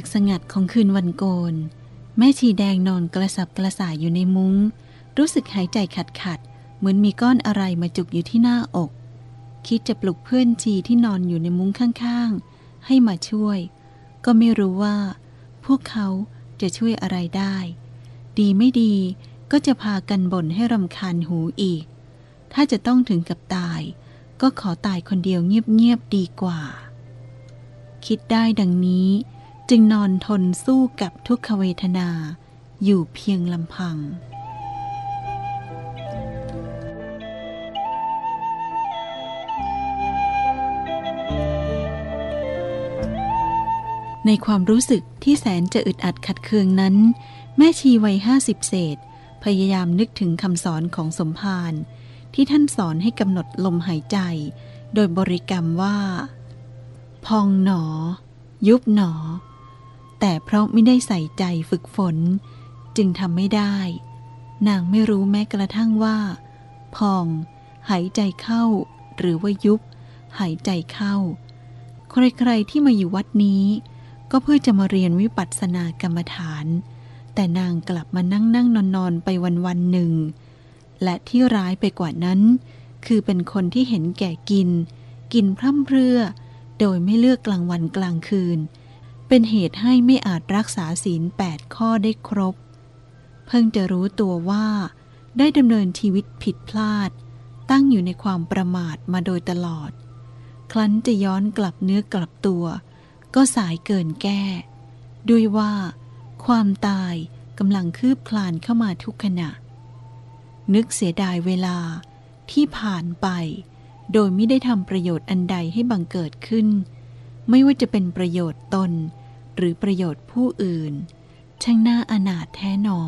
ึกสงัดของคืนวันโกน แม่ชีแดงนอนกระสับกระส่ายอยู่ในมุง้ง รู้สึกหายใจขัดขัด เหมือนมีก้อนอะไรมาจุกอยู่ที่หน้าอก คิดจะปลุกเพื่อนชีที่นอนอยู่ในมุ้งข้างๆ ให้มาช่วย ก็ไม่รู้ว่า พวกเขาจะช่วยอะไรได้ ดีไม่ดีก็จะพากันบ่นให้รำคาญหูอีก ถ้าจะต้องถึงกับตาย ก็ขอตายคนเดียวเงียบๆดีกว่า คิดได้ดังนี้ จึงนอนทนสู้กับทุกขเวทนาอยู่เพียงลำพัง ในความรู้สึกที่แสนจะอึดอัดขัดเคืองนั้น แม่ชีวัยห้าสิบเศษ พยายามนึกถึงคำสอนของสมภารที่ท่านสอนให้กำหนดลมหายใจ โดยบริกรรมว่า พองหนอ ยุบหนอ แต่เพราะไม่ได้ใส่ใจฝึกฝน จึงทำไม่ได้ นางไม่รู้แม้กระทั่งว่า พอง หายใจเข้า หรือว่ายุบ หายใจเข้า ใครๆที่มาอยู่วัดนี้ ก็เพื่อจะมาเรียนวิปัสสนากรรมฐาน แต่นางกลับมานั่งนั่งนอนนอนไปวันวันหนึ่ง และที่ร้ายไปกว่านั้น คือเป็นคนที่เห็นแก่กิน กินพร่ำเพรื่อ โดยไม่เลือกกลางวันกลางคืน เป็นเหตุให้ไม่อาจรักษาศีลแปดข้อได้ครบ เพิ่งจะรู้ตัวว่า ได้ดำเนินชีวิตผิดพลาด ตั้งอยู่ในความประมาทมาโดยตลอด ครั้นจะย้อนกลับเนื้อกลับตัว ก็สายเกินแก้ ด้วยว่า ความตายกำลังคืบคลานเข้ามาทุกขณะ นึกเสียดายเวลาที่ผ่านไป โดยไม่ได้ทำประโยชน์อันใดให้บังเกิดขึ้น ไม่ว่าจะเป็นประโยชน์ตน หรือประโยชน์ผู้อื่น ช่างน่าอนาถแท้หนอ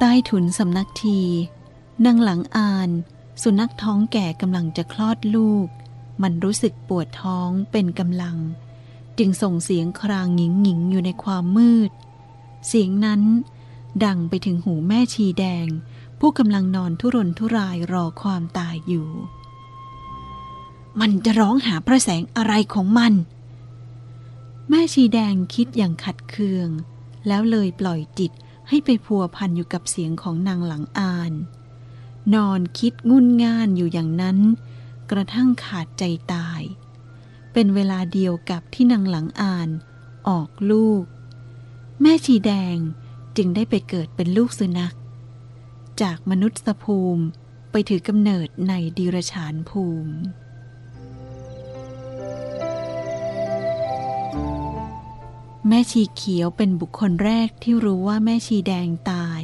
ใต้ถุนสำนักทีนางหลังอาน สุนัขท้องแก่กำลังจะคลอดลูก มันรู้สึกปวดท้องเป็นกำลัง จึงส่งเสียงครางหงิงหงิงอยู่ในความมืด เสียงนั้น ดังไปถึงหูแม่ชีแดง ผู้กำลังนอนทุรนทุรายรอความตายอยู่ มันจะร้องหาพระแสงอะไรของมัน แม่ชีแดงคิดอย่างขัดเคือง แล้วเลยปล่อยจิตให้ไปพัวพันอยู่กับเสียงของนางหลังอาน นอนคิดงุนง่านอยู่อย่างนั้น กระทั่งขาดใจตาย เป็นเวลาเดียวกับที่นางหลังอาน ออกลูก แม่ชีแดงจึงได้ไปเกิดเป็นลูกสุนัข จากมนุษย์ภูมิไปถือกำเนิดในดิรชานภูมิ แม่ชีเขียวเป็นบุคคลแรกที่รู้ว่าแม่ชีแดงตาย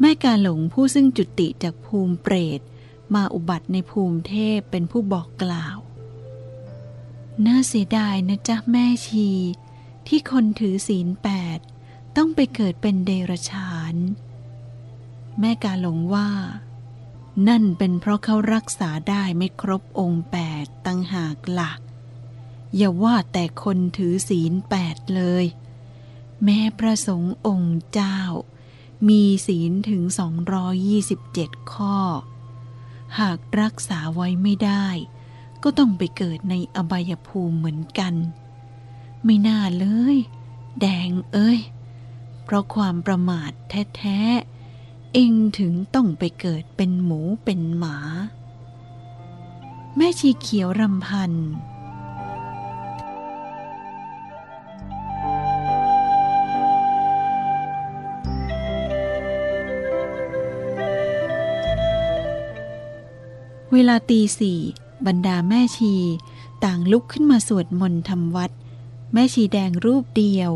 แม่กาหลงผู้ซึ่งจุติจากภูมิเปรตมาอุบัติในภูมิเทพเป็นผู้บอกกล่าว น่าเสียดายนะจ๊ะแม่ชี ที่คนถือศีลแปดต้องไปเกิดเป็นเดรัจฉาน แม่กาหลงว่า นั่นเป็นเพราะเขารักษาได้ไม่ครบองค์แปดตั้งหากละ่ะ อย่าว่าแต่คนถือศีลแปดเลย แม้พระสงฆ์องค์เจ้า มีศีลถึง 227 ข้อ หากรักษาไว้ไม่ได้ ก็ต้องไปเกิดในอบายภูมิเหมือนกัน ไม่น่าเลย แดงเอ้ย เพราะความประมาทแท้ๆ เองถึงต้องไปเกิดเป็นหมูเป็นหมา แม่ชีเขียวรำพันเวลาตีสี่บรรดาแม่ชี ต่างลุกขึ้นมาสวดมนต์ทำวัด แม่ชีแดงรูปเดียว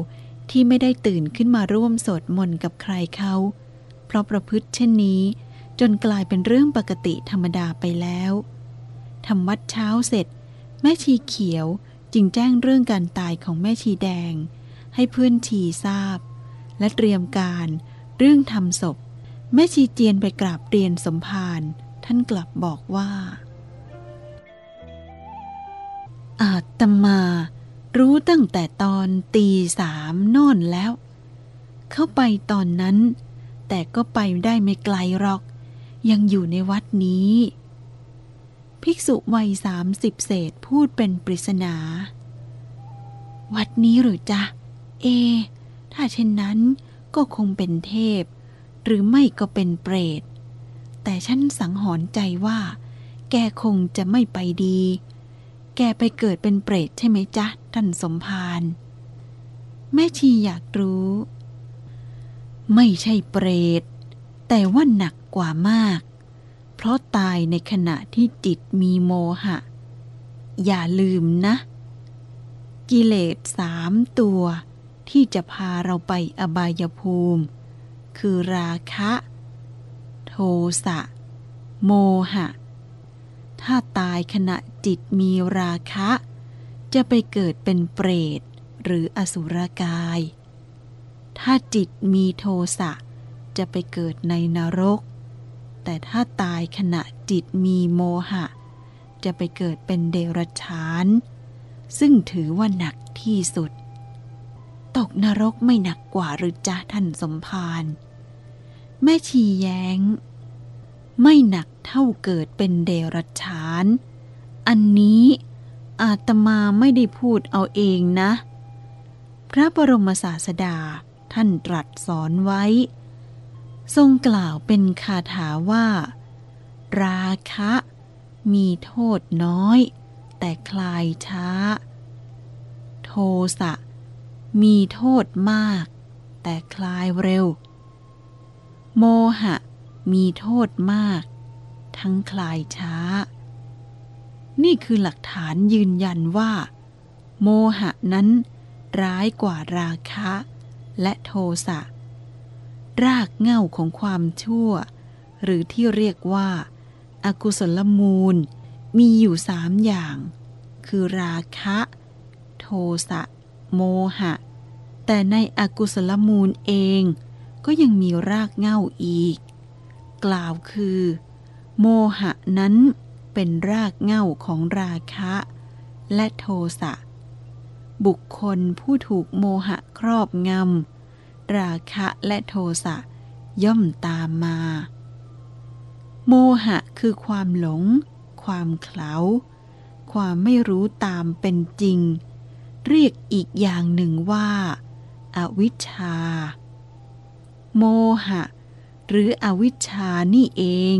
ที่ไม่ได้ตื่นขึ้นมาร่วมสวดมนต์กับใครเขา เพราะประพฤติเช่นนี้ จนกลายเป็นเรื่องปกติธรรมดาไปแล้วทำวัดเช้าเสร็จ แม่ชีเขียวจึงแจ้งเรื่องการตายของแม่ชีแดง ให้เพื่อนชีทราบ และเตรียมการเรื่องทำศพ แม่ชีเจียนไปกราบเรียนสมภารท่านกลับบอกว่า อาตมา รู้ตั้งแต่ตอนตีสามน่นแล้ว เข้าไปตอนนั้น แต่ก็ไปได้ไม่ไกลหรอก ยังอยู่ในวัดนี้ ภิกษุวัยสามสิบเศษพูดเป็นปริศนา วัดนี้หรือจ๊ะ เอ ถ้าเช่นนั้นก็คงเป็นเทพ หรือไม่ก็เป็นเปรต แต่ฉันสังหรณ์ใจว่า แกคงจะไม่ไปดี แกไปเกิดเป็นเปรตใช่ไหมจ๊ะ ท่านสมภารแม่ชีอยากรู้ ไม่ใช่เปรต แต่ว่าหนักกว่ามาก เพราะตายในขณะที่จิตมีโมหะ อย่าลืมนะ กิเลสสามตัวที่จะพาเราไปอบายภูมิ คือราคะ โทสะ โมหะ ถ้าตายขณะจิตมีราคะ จะไปเกิดเป็นเปรตหรืออสุรกาย ถ้าจิตมีโทสะจะไปเกิดในนรก แต่ถ้าตายขณะจิตมีโมหะ จะไปเกิดเป็นเดรัจฉาน ซึ่งถือว่าหนักที่สุด ตกนรกไม่หนักกว่าหรือจ๊ะท่านสมภารแม่ชีแย้ง ไม่หนักเท่าเกิดเป็นเดรัจฉาน อันนี้ อาตมาไม่ได้พูดเอาเองนะ พระบรมศาสดาท่านตรัสสอนไว้ ทรงกล่าวเป็นคาถาว่า ราคะ มีโทษน้อย แต่คลายช้า โทสะ มีโทษมาก แต่คลายเร็ว โมหะ มีโทษมาก ทั้งคลายช้า นี่คือหลักฐานยืนยันว่า โมหะนั้นร้ายกว่าราคะ และโทสะ รากเหง้าของความชั่ว หรือที่เรียกว่าอากุศลมูล มีอยู่สามอย่าง คือราคะ โทสะ โมหะ แต่ในอกุศลมูลเองก็ยังมีรากเหง้าอีก กล่าวคือ โมหะนั้น เป็นรากเหง้าของราคะ และโทสะ บุคคลผู้ถูกโมหะครอบงำ ราคะและโทสะย่อมตามมา โมหะคือความหลง ความเขลา ความไม่รู้ตามเป็นจริง เรียกอีกอย่างหนึ่งว่าอาวิชชา โมหะ หรืออวิชชานี่เอง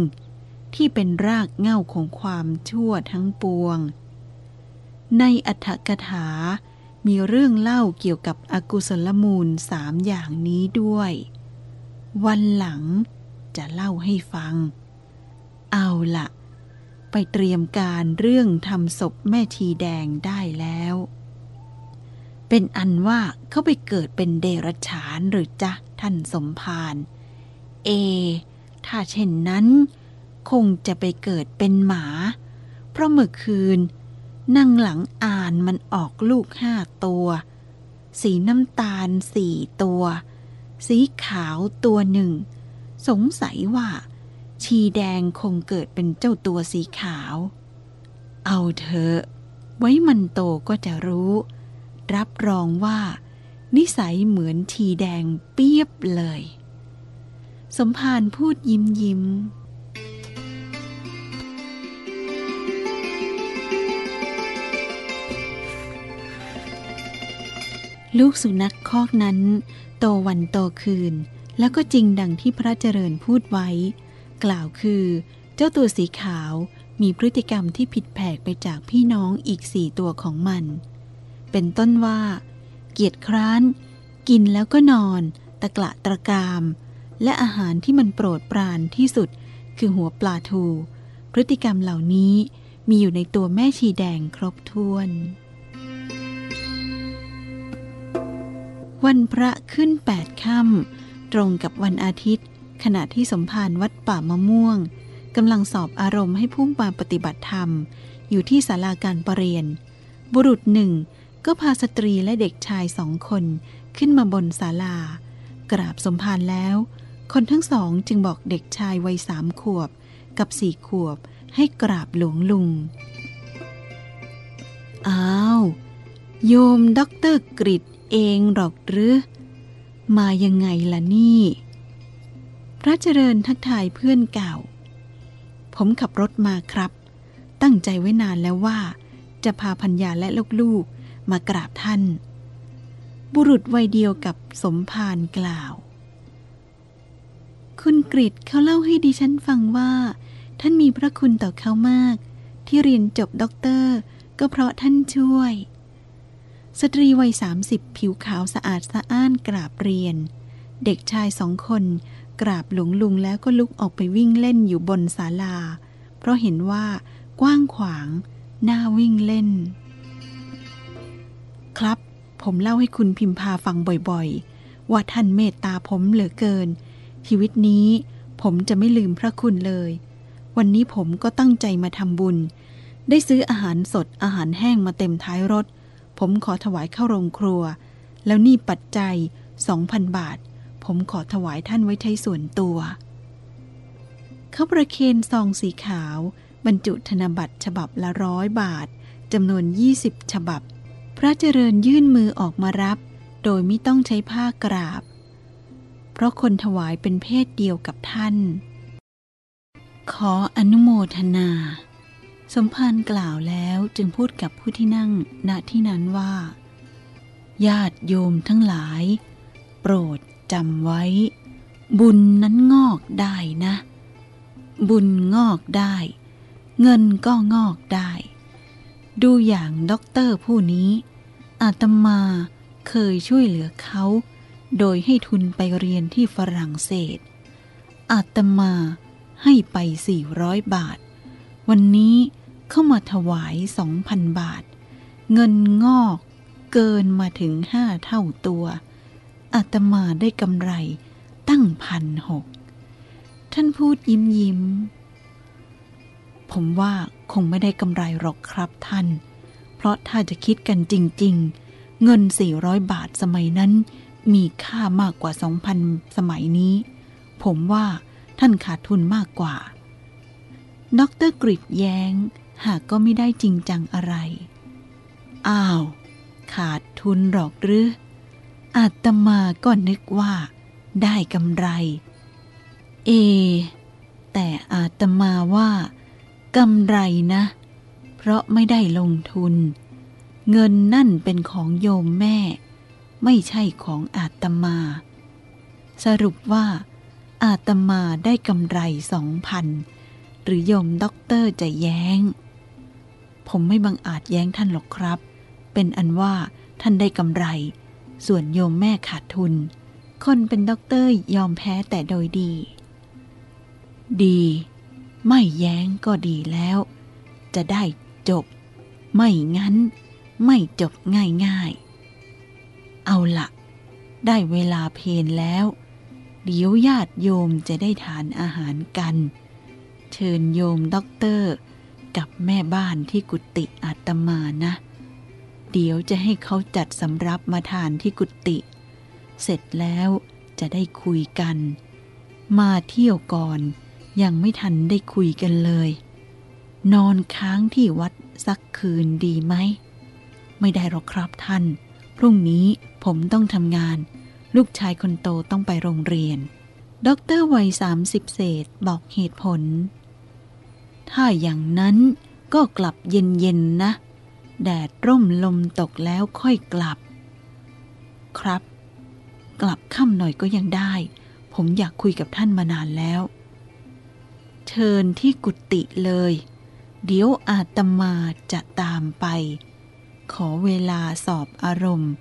ที่เป็นรากเง้าของความชั่วทั้งปวง ในอัฏฐกถา มีเรื่องเล่าเกี่ยวกับอกุศลมูลสามอย่างนี้ด้วย วันหลังจะเล่าให้ฟัง เอาละไปเตรียมการเรื่องทำศพแม่ชีแดงได้แล้ว เป็นอันว่าเขาไปเกิดเป็นเดรัจฉานหรือจ๊ะท่านสมภาร เอ ถ้าเช่นนั้น คงจะไปเกิดเป็นหมา เพราะเมื่อคืนนั่งหลังอ่านมันออกลูกห้าตัว สีน้ำตาลสี่ตัว สีขาวตัวหนึ่ง สงสัยว่า ชีแดงคงเกิดเป็นเจ้าตัวสีขาว เอาเถอะไว้มันโตก็จะรู้ รับรองว่า นิสัยเหมือนชีแดงเปียบเลย สมภารพูดยิ้มยิ้ม ลูกสุนัขคอกนั้น โตวันโตคืน แล้วก็จริงดังที่พระเจริญพูดไว้ กล่าวคือ เจ้าตัวสีขาวมีพฤติกรรมที่ผิดแผกไปจากพี่น้องอีกสี่ตัวของมัน เป็นต้นว่า เกียจคร้าน กินแล้วก็นอน ตะกละตะกราม และอาหารที่มันโปรดปรานที่สุด คือหัวปลาทู พฤติกรรมเหล่านี้มีอยู่ในตัวแม่ชีแดงครบถ้วน วันพระขึ้นแปดค่ำตรงกับวันอาทิตย์ ขณะที่สมภารวัดป่ามะม่วงกำลังสอบอารมณ์ให้พุ่งมาปฏิบัติธรรม อยู่ที่ศาลาการประเรียน บุรุษหนึ่งก็พาสตรีและเด็กชายสองคนขึ้นมาบนศาลา กราบสมภารแล้ว คนทั้งสองจึงบอกเด็กชายวัยสามขวบ กับสี่ขวบให้กราบหลวงลุง อ้าว โยมด็อกเตอร์กริด เองหรอกหรือ มายังไงล่ะนี่ พระเจริญทักทายเพื่อนเก่า ผมขับรถมาครับ ตั้งใจไว้นานแล้วว่า จะพาภรรยาและลูกๆมากราบท่าน บุรุษวัยเดียวกับสมภารกล่าว คุณกริดเขาเล่าให้ดิฉันฟังว่า ท่านมีพระคุณต่อเขามาก ที่เรียนจบด็อกเตอร์ ก็เพราะท่านช่วย สตรีวัยสามสิบผิวขาวสะอาดสะอ้านกราบเรียน เด็กชายสองคนกราบหลวงลุงแล้วก็ลุกออกไปวิ่งเล่นอยู่บนศาลา เพราะเห็นว่ากว้างขวางน่าวิ่งเล่น ครับ ผมเล่าให้คุณพิมพาฟังบ่อยๆ ว่าท่านเมตตาผมเหลือเกิน ชีวิตนี้ผมจะไม่ลืมพระคุณเลย วันนี้ผมก็ตั้งใจมาทำบุญ ได้ซื้ออาหารสดอาหารแห้งมาเต็มท้ายรถ ผมขอถวายเข้าโรงครัว แล้วนี่ปัจจัยสองพันบาท ผมขอถวายท่านไว้ใช้ส่วนตัว เขาประเคนซองสีขาว บรรจุธนบัตรฉบับละร้อยบาทจำนวน20ฉบับ พระเจริญยื่นมือออกมารับ โดยไม่ต้องใช้ผ้ากราบ เพราะคนถวายเป็นเพศเดียวกับท่าน ขออนุโมทนา สมภารกล่าวแล้วจึงพูดกับผู้ที่นั่งณที่นั้นว่า ญาติโยมทั้งหลาย โปรดจำไว้ บุญนั้นงอกได้นะ บุญงอกได้ เงินก็งอกได้ ดูอย่างด็อกเตอร์ผู้นี้ อาตมาเคยช่วยเหลือเขา โดยให้ทุนไปเรียนที่ฝรั่งเศส อาตมาให้ไป 400 บาท วันนี้ เข้ามาถวาย2,000บาท เงินงอกเกินมาถึงห้าเท่าตัวอาตมาได้กำไรตั้งพันหก ท่านพูดยิ้มยิ้ม ผมว่าคงไม่ได้กำไรหรอกครับท่าน เพราะถ้าจะคิดกันจริง ๆ เงิน 400 บาทสมัยนั้น มีค่ามากกว่า 2,000 สมัยนี้ ผมว่าท่านขาดทุนมากกว่า ดรกริดแย้ง หากก็ไม่ได้จริงจังอะไร อ้าว ขาดทุนหรอกหรือ อาตมาก็นึกว่า ได้กำไร เอ แต่อาตมาว่ากำไรนะ เพราะไม่ได้ลงทุน เงินนั่นเป็นของโยมแม่ ไม่ใช่ของอาตมา สรุปว่า อาตมาได้กำไรสองพันหรือโยมด็อกเตอร์จะแย้ง ผมไม่บังอาจแย้งท่านหรอกครับ เป็นอันว่าท่านได้กำไร ส่วนโยมแม่ขาดทุน คนเป็นด็อกเตอร์ยอมแพ้แต่โดยดี ดี ไม่แย้งก็ดีแล้ว จะได้จบ ไม่งั้น ไม่จบง่ายๆ เอาละได้เวลาเพลนแล้ว เดี๋ยวญาติโยมจะได้ทานอาหารกัน เชิญโยมด็อกเตอร์ กับแม่บ้านที่กุฏิอาตมานะ เดี๋ยวจะให้เขาจัดสำรับมาทานที่กุฏิเสร็จแล้วจะได้คุยกัน มาเที่ยวก่อนยังไม่ทันได้คุยกันเลย นอนค้างที่วัดสักคืนดีไหม ไม่ได้หรอกครับท่าน พรุ่งนี้ผมต้องทำงาน ลูกชายคนโตต้องไปโรงเรียนด็อกเตอร์วัยสามสิบเศษบอกเหตุผล ถ้าอย่างนั้นก็กลับเย็นๆนะ แดดร่มลมตกแล้วค่อยกลับ ครับ กลับค่ำหน่อยก็ยังได้ ผมอยากคุยกับท่านมานานแล้ว เชิญที่กุฏิเลย เดี๋ยวอาตมาจะตามไป ขอเวลาสอบอารมณ์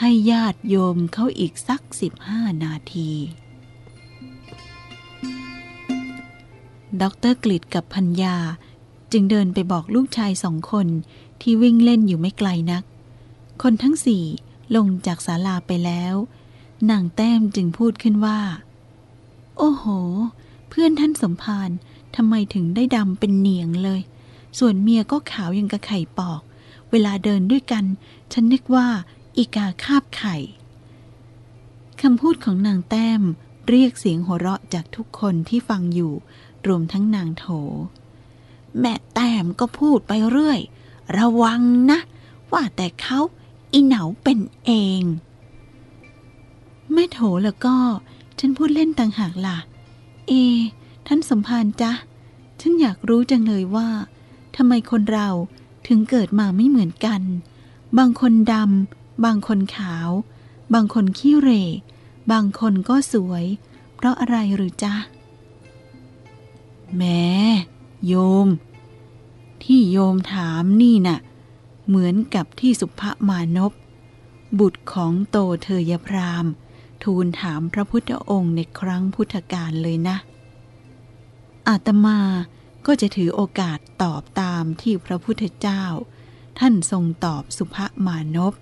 ให้ญาติโยมเขาอีกสักสิบห้านาที ด็อกเตอร์กริดกับภรรยา จึงเดินไปบอกลูกชายสองคนที่วิ่งเล่นอยู่ไม่ไกลนัก คนทั้งสี่ลงจากศาลาไปแล้วนางแต้มจึงพูดขึ้นว่า โอ้โห เพื่อนท่านสมภารทำไมถึงได้ดำเป็นเหนี่ยงเลย ส่วนเมียก็ขาวยังกระไข่ปอก เวลาเดินด้วยกัน ฉันนึกว่าอีกาคาบไข่คำพูดของนางแต้มเรียกเสียงหัวเราะจากทุกคนที่ฟังอยู่ รวมทั้งนางโถ แม่แต้มก็พูดไปเรื่อย ระวังนะ ว่าแต่เขาอีเหนาเป็นเองไม่โถแล้วก็ ฉันพูดเล่นต่างหากล่ะ เอ ท่านสมภารจ๊ะ ฉันอยากรู้จังเลยว่าทำไมคนเราถึงเกิดมาไม่เหมือนกัน บางคนดำ บางคนขาว บางคนขี้เหร่บางคนก็สวย เพราะอะไรหรือจ๊ะ แม้โยม ที่โยมถามนี่น่ะ เหมือนกับที่สุภมานพ บุตรของโตเธอยพราม ทูลถามพระพุทธองค์ในครั้งพุทธกาลเลยนะ อาตมาก็จะถือโอกาสตอบตามที่พระพุทธเจ้า ท่านทรงตอบสุภมานพ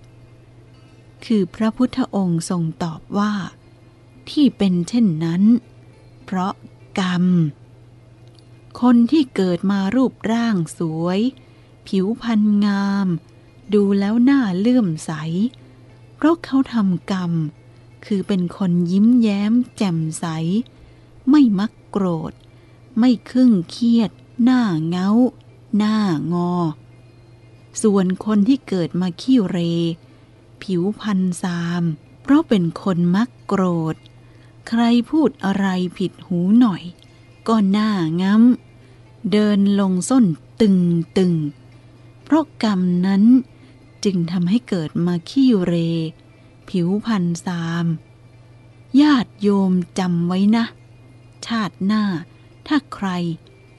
คือพระพุทธองค์ทรงตอบว่า ที่เป็นเช่นนั้น เพราะกรรม คนที่เกิดมารูปร่างสวย ผิวพรรณงาม ดูแล้วหน่าเลื่อมใส เพราะเขาทำกรรม คือเป็นคนยิ้มแย้มแจ่มใส ไม่มักโกรธ ไม่ครึ่งเครียด หน้าเงา หน้างอ ส่วนคนที่เกิดมาขี้เร ผิวพันซาม เพราะเป็นคนมักโกรธ ใครพูดอะไรผิดหูหน่อยก็หน้าง้ำ เดินลงส้นตึงตึง เพราะกรรมนั้นจึงทำให้เกิดมาขี้เร ผิวพันซาม ญาติโยมจำไว้นะ ชาติหน้า ถ้าใคร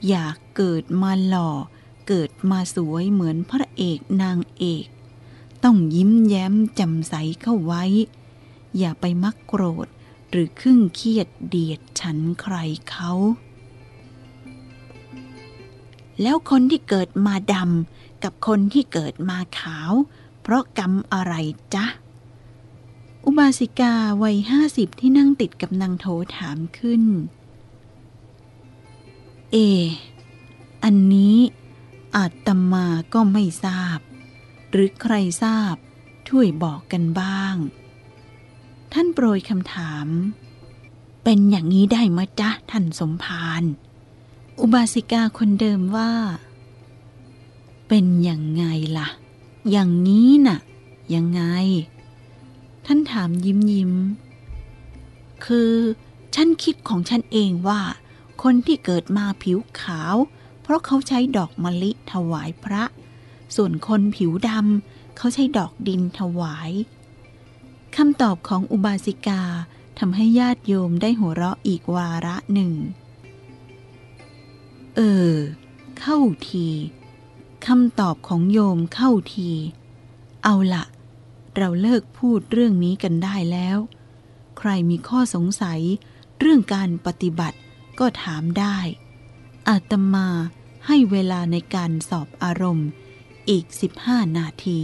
อยากเกิดมาหล่อ เกิดมาสวยเหมือนพระเอกนางเอก ต้องยิ้มแย้มจำใสเข้าไว้ อย่าไปมักโกรธหรือครึ่งเครียดเดียดฉันใครเขา แล้วคนที่เกิดมาดำกับคนที่เกิดมาขาว เพราะกรรมอะไรจ๊ะ อุบาสิกาวัยห้าสิบที่นั่งติดกับนางโถถามขึ้น เอ อันนี้อาตมาก็ไม่ทราบ หรือใครทราบช่วยบอกกันบ้าง ท่านโปรยคำถาม เป็นอย่างนี้ได้มะจ๊ะท่านสมภาร อุบาสิกาคนเดิมว่า เป็นอย่างไงล่ะ อย่างนี้น่ะ ยังไง ท่านถามยิ้มยิ้ม คือฉันคิดของฉันเองว่า คนที่เกิดมาผิวขาว เพราะเขาใช้ดอกมะลิถวายพระ ส่วนคนผิวดำเขาใช้ดอกดินถวายคำตอบของอุบาสิกาทำให้ญาติโยมได้หัวเราะอีกวาระหนึ่ง เออ เข้าทีคำตอบของโยมเข้าที เอาละเราเลิกพูดเรื่องนี้กันได้แล้ว ใครมีข้อสงสัย เรื่องการปฏิบัติก็ถามได้ อาตมาให้เวลาในการสอบอารมณ์อีก 15 นาที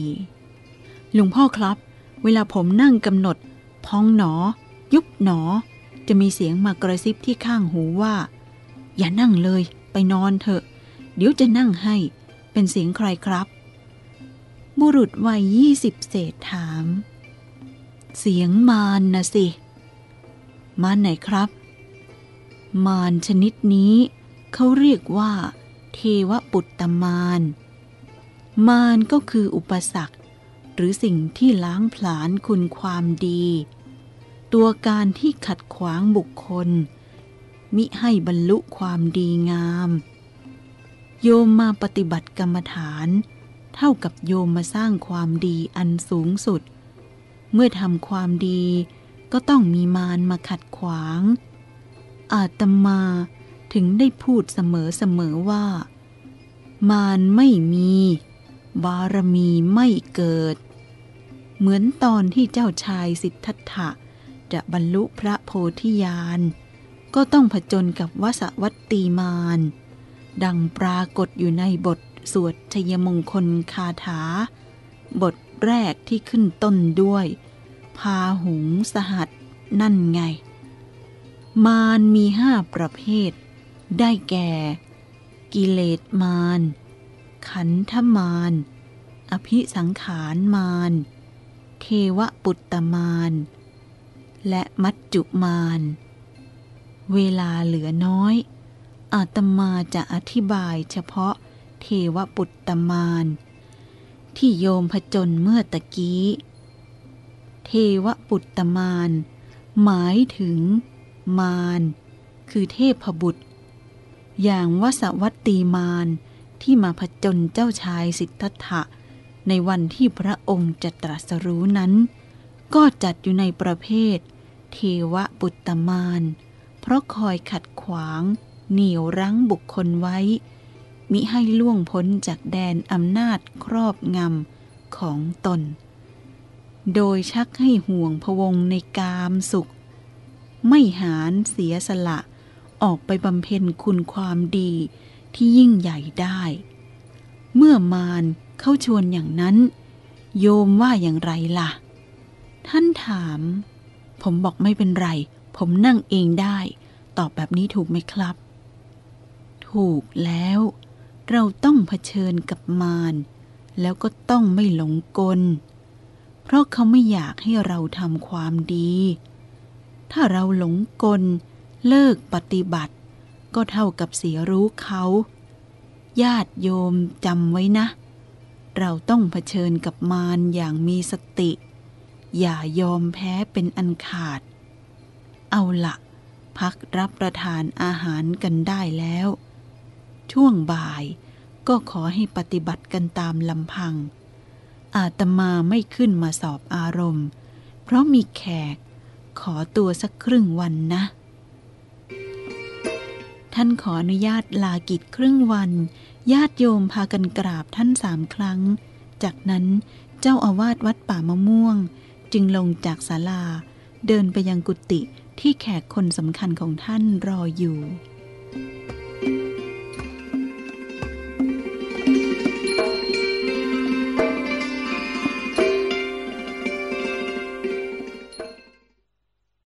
หลวงพ่อครับ เวลาผมนั่งกำหนด พองหนอ ยุบหนอ จะมีเสียงมากระซิบที่ข้างหูว่า อย่านั่งเลย ไปนอนเถอะ เดี๋ยวจะนั่งให้ เป็นเสียงใครครับ บุรุษวัยยี่สิบเศษถาม เสียงมารนนะสิ มารไหนครับ มารชนิดนี้เขาเรียกว่า เทวปุตตมาร มารก็คืออุปสรรค หรือสิ่งที่ล้างผลาญคุณความดี ตัวการที่ขัดขวางบุคคล มิให้บรรลุความดีงาม โยมมาปฏิบัติกรรมฐาน เท่ากับโยมมาสร้างความดีอันสูงสุด เมื่อทำความดีก็ต้องมีมารมาขัดขวาง อาตมาถึงได้พูดเสมอๆว่า มารไม่มี บารมีไม่เกิด เหมือนตอนที่เจ้าชายสิทธัตถะจะบรรลุพระโพธิญาณ ก็ต้องผจญกับวสวัตตีมารดังปรากฏอยู่ในบทสวดชยมงคลคาถา บทแรกที่ขึ้นต้นด้วย พาหุงสหัสนั่นไง มารมีห้าประเภท ได้แก่ กิเลสมาร ขันธมาร อภิสังขารมารเทวปุตตมาร และมัจจุมาร เวลาเหลือน้อย อาตมาจะอธิบายเฉพาะเทวปุตตมารที่โยมผจญเมื่อตะกี้ เทวปุตตมารหมายถึง มาร คือเทพบุตร อย่างวสวัตตีมารที่มาผจญเจ้าชายสิทธัตถะ ในวันที่พระองค์จะตรัสรู้นั้น ก็จัดอยู่ในประเภท เทวปุตตมาร เพราะคอยขัดขวาง เหนี่ยวรั้งบุคคลไว้ มิให้ล่วงพ้นจากแดนอำนาจครอบงำของตน โดยชักให้ห่วงพวงในกามสุข ไม่หารเสียสละ ออกไปบำเพ็ญคุณความดีที่ยิ่งใหญ่ได้ เมื่อมารเข้าชวนอย่างนั้น โยมว่าอย่างไรล่ะ ท่านถาม ผมบอกไม่เป็นไร ผมนั่งเองได้ ตอบแบบนี้ถูกไหมครับ ถูกแล้ว เราต้องเผชิญกับมารแล้วก็ต้องไม่หลงกล เพราะเขาไม่อยากให้เราทำความดี ถ้าเราหลงกล เลิกปฏิบัติ ก็เท่ากับเสียรู้เขา ญาติโยมจำไว้นะ เราต้องเผชิญกับมารอย่างมีสติ อย่ายอมแพ้เป็นอันขาด เอาละพักรับประทานอาหารกันได้แล้ว ช่วงบ่ายก็ขอให้ปฏิบัติกันตามลำพัง อาตมาไม่ขึ้นมาสอบอารมณ์ เพราะมีแขกขอตัวสักครึ่งวันนะ ท่านขออนุญาตลากิจครึ่งวัน ญาติโยมพากันกราบท่านสามครั้ง จากนั้นเจ้าอาวาสวัดป่ามะม่วง จึงลงจากศาลาเดินไปยังกุฏิ ที่แขกคนสำคัญของท่านรออยู่